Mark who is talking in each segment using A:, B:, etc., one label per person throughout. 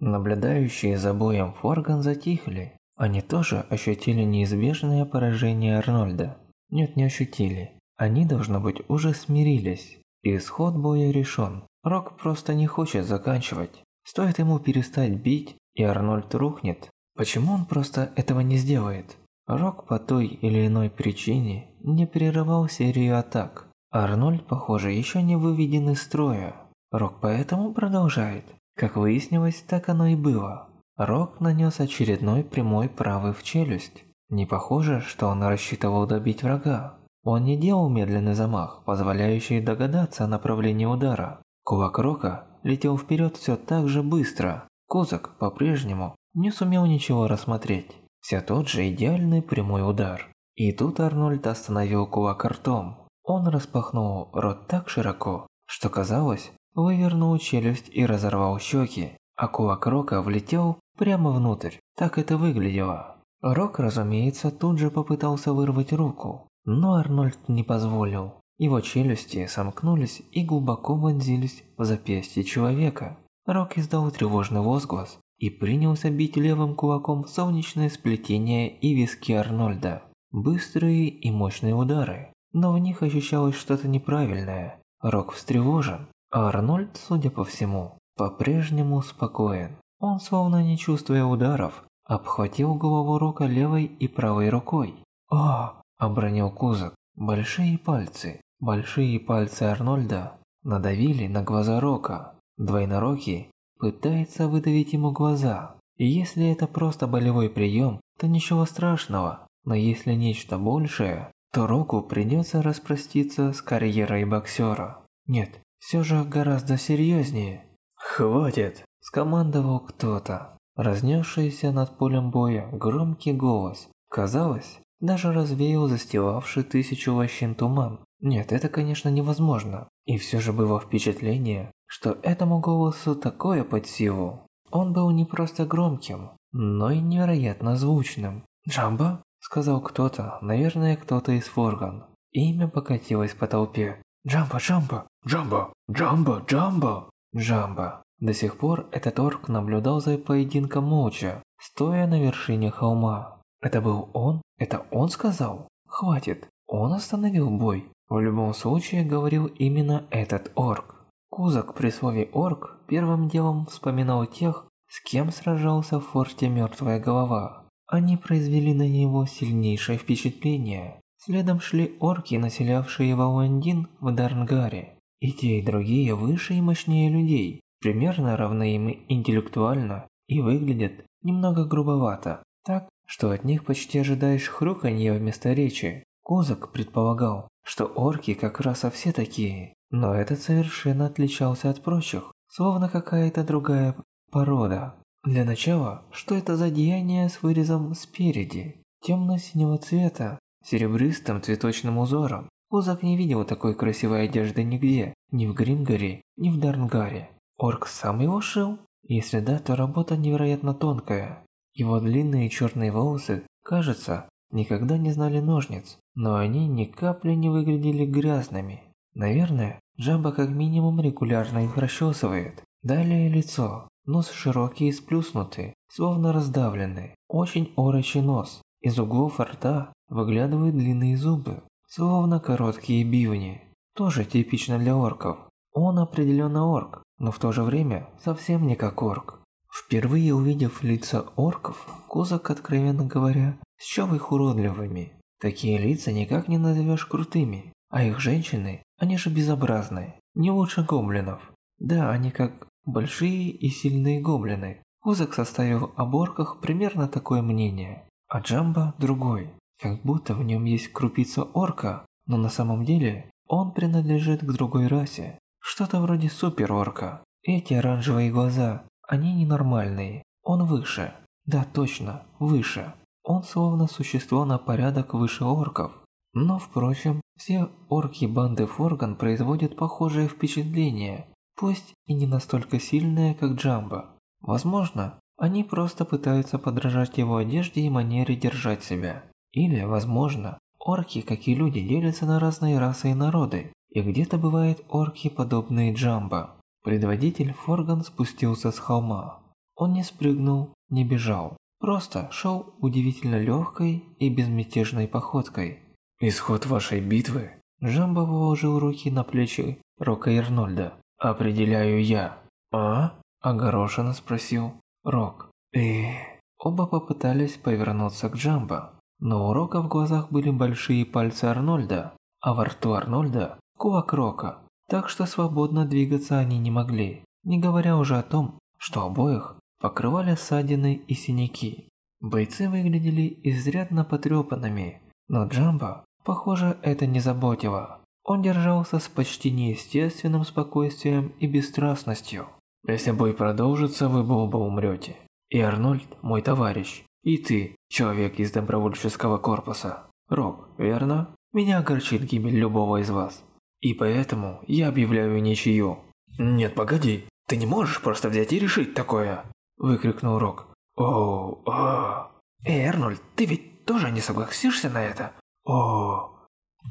A: Наблюдающие за боем Форган затихли. Они тоже ощутили неизбежное поражение Арнольда. Нет, не ощутили. Они, должно быть, уже смирились. Исход боя решен. Рок просто не хочет заканчивать. Стоит ему перестать бить, и Арнольд рухнет. Почему он просто этого не сделает? Рок по той или иной причине не прерывал серию атак. Арнольд, похоже, еще не выведен из строя. Рок поэтому продолжает. Как выяснилось, так оно и было. Рок нанес очередной прямой правый в челюсть. Не похоже, что он рассчитывал добить врага. Он не делал медленный замах, позволяющий догадаться о направлении удара. Кулак Рока летел вперед все так же быстро. Козак по-прежнему не сумел ничего рассмотреть. Все тот же идеальный прямой удар. И тут Арнольд остановил кулак ртом. Он распахнул рот так широко, что казалось, вывернул челюсть и разорвал щеки, а кулак Рока влетел прямо внутрь. Так это выглядело. Рок, разумеется, тут же попытался вырвать руку, но Арнольд не позволил. Его челюсти сомкнулись и глубоко вонзились в запястье человека. Рок издал тревожный возглас и принялся бить левым кулаком солнечное сплетение и виски Арнольда. Быстрые и мощные удары, но в них ощущалось что-то неправильное. Рок встревожен, Арнольд, судя по всему, по-прежнему спокоен. Он, словно не чувствуя ударов, обхватил голову Рока левой и правой рукой. «О!» – обронил Кузак. Большие пальцы, большие пальцы Арнольда надавили на глаза Рока. Двойнорокий пытается выдавить ему глаза. И если это просто болевой прием, то ничего страшного. Но если нечто большее, то Року придется распроститься с карьерой боксера. Нет, все же гораздо серьезнее. «Хватит!» – скомандовал кто-то. Разнесшийся над полем боя громкий голос, казалось, даже развеял застилавший тысячу лощин туман. Нет, это, конечно, невозможно. И все же было впечатление, что этому голосу такое под силу. Он был не просто громким, но и невероятно звучным. «Джамбо?» – сказал кто-то, наверное, кто-то из Форган. Имя покатилось по толпе. «Джамбо, Джамбо! Джамбо! Джамбо, Джамбо!» Джамбо. До сих пор этот орк наблюдал за поединком молча, стоя на вершине холма. Это был он? Это он сказал? Хватит. Он остановил бой. В любом случае говорил именно этот орк. Кузак при слове «орк» первым делом вспоминал тех, с кем сражался в форте Мертвая Голова. Они произвели на него сильнейшее впечатление. Следом шли орки, населявшие Валандин в Дарнгаре. И те, и другие выше и мощнее людей, примерно равны им интеллектуально и выглядят немного грубовато, так, что от них почти ожидаешь хрюканье вместо речи. Козак предполагал, что орки как раз а все такие, но этот совершенно отличался от прочих, словно какая-то другая порода. Для начала, что это за деяние с вырезом спереди, темно-синего цвета, серебристым цветочным узором? Козак не видел такой красивой одежды нигде, ни в Гримгаре, ни в Дарнгаре. Орк сам его шил? Если да, то работа невероятно тонкая. Его длинные черные волосы, кажется, никогда не знали ножниц, но они ни капли не выглядели грязными. Наверное, жаба как минимум регулярно их расчесывает. Далее лицо. Нос широкий и сплюснутый, словно раздавленный. Очень орочий нос. Из углов рта выглядывают длинные зубы, словно короткие бивни. Тоже типично для орков. Он определенно орк, но в то же время совсем не как орк. Впервые увидев лица орков, Козак, откровенно говоря, счел их уродливыми. Такие лица никак не назовешь крутыми, а их женщины, они же безобразные, не лучше гоблинов. Да, они как большие и сильные гоблины. Козак составил об орках примерно такое мнение, а Джамба другой, как будто в нем есть крупица орка, но на самом деле он принадлежит к другой расе. Что-то вроде супер-орка. Эти оранжевые глаза, они ненормальные. Он выше. Да, точно, выше. Он словно существо на порядок выше орков. Но, впрочем, все орки банды Форган производят похожее впечатление, пусть и не настолько сильное, как Джамбо. Возможно, они просто пытаются подражать его одежде и манере держать себя. Или, возможно, орки, как и люди, делятся на разные расы и народы, и где-то бывают орки, подобные Джамбо. Предводитель Форган спустился с холма. Он не спрыгнул, не бежал. Просто шел удивительно легкой и безмятежной походкой. «Исход вашей битвы?» Джамбо положил руки на плечи Рока и Арнольда. «Определяю я». «А?» – огорошенно спросил Рок. «И...» Оба попытались повернуться к Джамбо, но у Рока в глазах были большие пальцы Арнольда, а во рту Арнольда – кулак Рока, так что свободно двигаться они не могли, не говоря уже о том, что обоих покрывали ссадины и синяки. Бойцы выглядели изрядно потрепанными, но Джамбо, похоже, это не заботило. Он держался с почти неестественным спокойствием и бесстрастностью. Если бой продолжится, вы оба умрете. И Арнольд, мой товарищ, и ты, человек из добровольческого корпуса. Роб, верно? Меня огорчит гибель любого из вас. И поэтому я объявляю ничью. Нет, погоди, ты не можешь просто взять и решить такое выкрикнул Рок. О, о. Эй, Арнольд, ты ведь тоже не согласишься на это? О,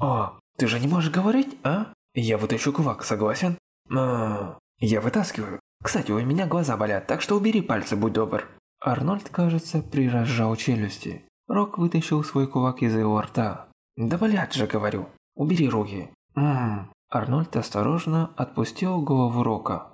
A: о, ты же не можешь говорить, а? Я вытащу кулак, согласен? А, я вытаскиваю. Кстати, у меня глаза болят, так что убери пальцы, будь добр. Арнольд, кажется, прирожал челюсти. Рок вытащил свой кулак из его рта. Да болят же, говорю. Убери руки. Ммм. Арнольд осторожно отпустил голову Рока.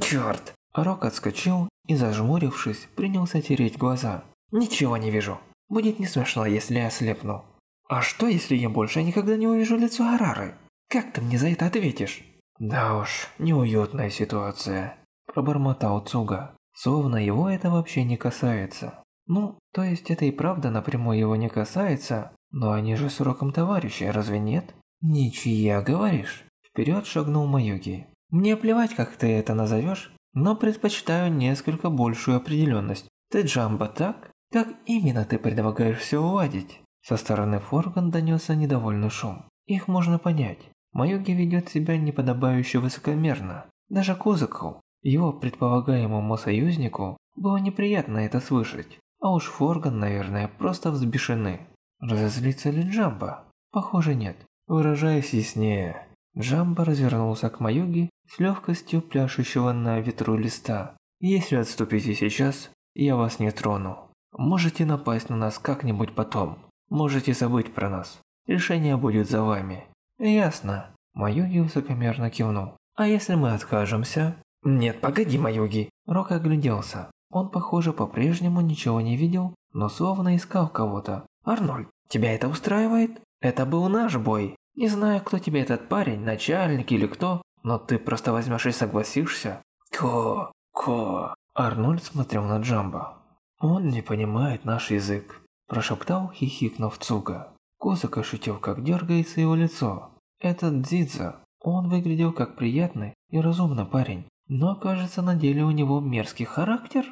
A: Черт. Рок отскочил и, зажмурившись, принялся тереть глаза. «Ничего не вижу. Будет не смешно, если я ослепну». «А что, если я больше никогда не увижу лицо Арары? Как ты мне за это ответишь?» «Да уж, неуютная ситуация», – пробормотал Цуга. Словно его это вообще не касается. Ну, то есть это и правда напрямую его не касается, но они же с уроком товарищи, разве нет? Ничья, говоришь? Вперед шагнул Маюги. Мне плевать, как ты это назовешь, но предпочитаю несколько большую определенность. Ты Джамба, так? Как именно ты предлагаешь все уладить? Со стороны Форган донесся недовольный шум. Их можно понять. Маюги ведет себя неподобающе высокомерно. Даже Кузаку, его предполагаемому союзнику, было неприятно это слышать. А уж Форган, наверное, просто взбешены. Разозлится ли Джамба? Похоже, нет. Выражаясь яснее, Джамба развернулся к Маюги с легкостью пляшущего на ветру листа. «Если отступите сейчас, я вас не трону. Можете напасть на нас как-нибудь потом. Можете забыть про нас. Решение будет за вами». «Ясно». Маюги высокомерно кивнул. «А если мы откажемся?» «Нет, погоди, Маюги!» Рок огляделся. Он, похоже, по-прежнему ничего не видел, но словно искал кого-то. «Арнольд, тебя это устраивает? Это был наш бой. Не знаю, кто тебе этот парень, начальник или кто, но ты просто возьмешь и согласишься? Ко, ко. Арнольд смотрел на Джамбо. Он не понимает наш язык, прошептал, хихикнув Цуга. Козак ощутил, как дергается его лицо. Этот Дзидза, он выглядел как приятный и разумный парень, но кажется на деле у него мерзкий характер.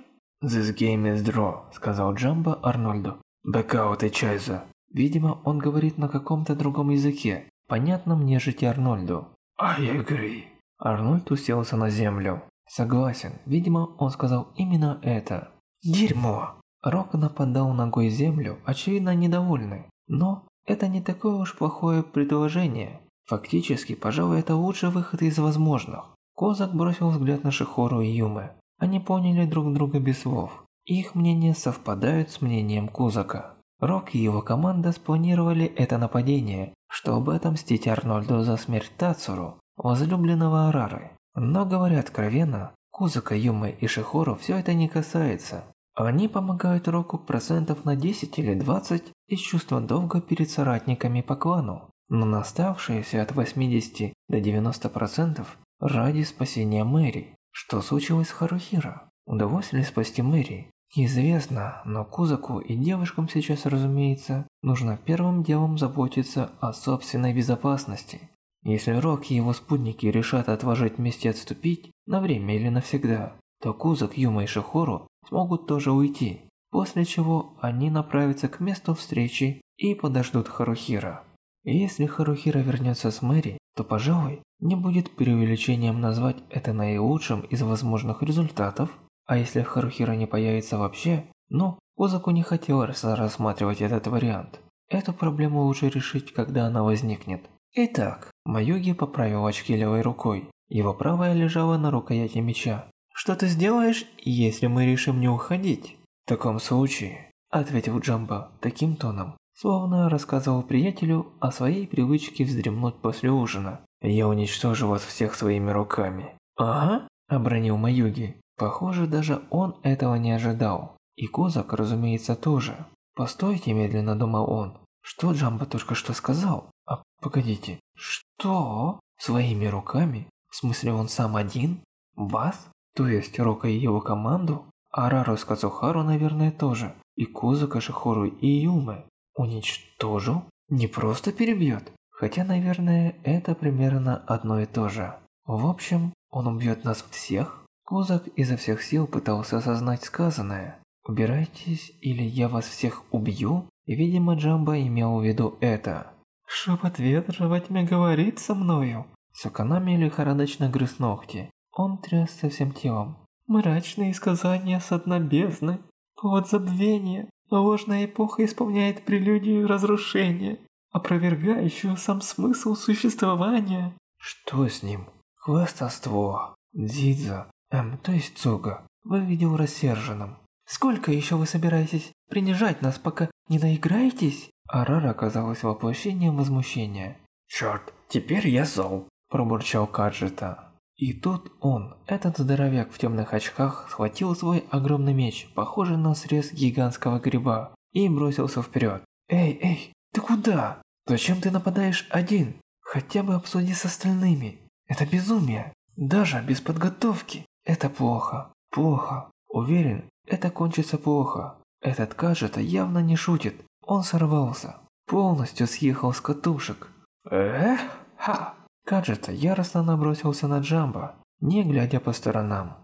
A: «This game is draw», — сказал Джамбо Арнольду. «Бэкаут и Чайза». Видимо, он говорит на каком-то другом языке, понятном нежити Арнольду. «I agree». Арнольд уселся на землю. Согласен, видимо, он сказал именно это. «Дерьмо!» Рок нападал ногой землю, очевидно недовольный. Но это не такое уж плохое предложение. Фактически, пожалуй, это лучший выход из возможных. Козак бросил взгляд на Шихору и Юмы. Они поняли друг друга без слов. Их мнения совпадают с мнением Кузака. Рок и его команда спланировали это нападение, чтобы отомстить Арнольду за смерть Тацуру, возлюбленного Арары. Но говоря откровенно, Кузака, Юмы и Шихору все это не касается. Они помогают Року процентов на 10 или 20 из чувства долга перед соратниками по клану, но на оставшиеся от 80 до 90% ради спасения Мэри. Что случилось с Харухира? Удалось ли спасти Мэри? Неизвестно, но Кузаку и девушкам сейчас, разумеется, нужно первым делом заботиться о собственной безопасности. Если Рок и его спутники решат отложить вместе отступить, на время или навсегда, то Кузак, Юма и Шихору смогут тоже уйти, после чего они направятся к месту встречи и подождут Харухира. Если Харухира вернется с Мэри, то, пожалуй, не будет преувеличением назвать это наилучшим из возможных результатов а если Харухира не появится вообще, ну, Озаку не хотелось рассматривать этот вариант. Эту проблему лучше решить, когда она возникнет. Итак, Маюги поправил очки левой рукой. Его правая лежала на рукояти меча. Что ты сделаешь, если мы решим не уходить? В таком случае, ответил Джамба таким тоном, словно рассказывал приятелю о своей привычке вздремнуть после ужина. Я уничтожу вас всех своими руками. Ага, обронил Маюги. Похоже, даже он этого не ожидал. И Козак, разумеется, тоже. «Постойте», – медленно думал он. «Что Джамба только что сказал? А, погодите, что? Своими руками? В смысле, он сам один? Вас? То есть Рока и его команду? Арару с Кацухару, наверное, тоже. И Козака, Шихору и Юме. Уничтожил? Не просто перебьет? Хотя, наверное, это примерно одно и то же. В общем, он убьет нас всех? Козак изо всех сил пытался осознать сказанное. «Убирайтесь, или я вас всех убью?» И, видимо, Джамба имел в виду это. «Шепот ветра во тьме говорит со мною». Суканами лихорадочно грыз ногти. Он трясся всем телом. «Мрачные сказания с дна бездны. Вот забвение. Ложная эпоха исполняет прелюдию разрушения, опровергающую сам смысл существования». Что с ним? Хвастовство. Дзидза, эм, то есть Цуга, выглядел рассерженным. «Сколько еще вы собираетесь принижать нас, пока не наиграетесь?» Арара оказалась воплощением возмущения. «Черт, теперь я зол!» – пробурчал Каджита. И тут он, этот здоровяк в темных очках, схватил свой огромный меч, похожий на срез гигантского гриба, и бросился вперед. «Эй, эй, ты куда? Зачем ты нападаешь один? Хотя бы обсуди с остальными. Это безумие. Даже без подготовки. Это плохо. Плохо. Уверен, это кончится плохо. Этот Каджита явно не шутит. Он сорвался. Полностью съехал с катушек. Эх, ха! Каджита яростно набросился на Джамба, не глядя по сторонам.